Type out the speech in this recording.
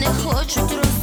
Не хочуть розуміти.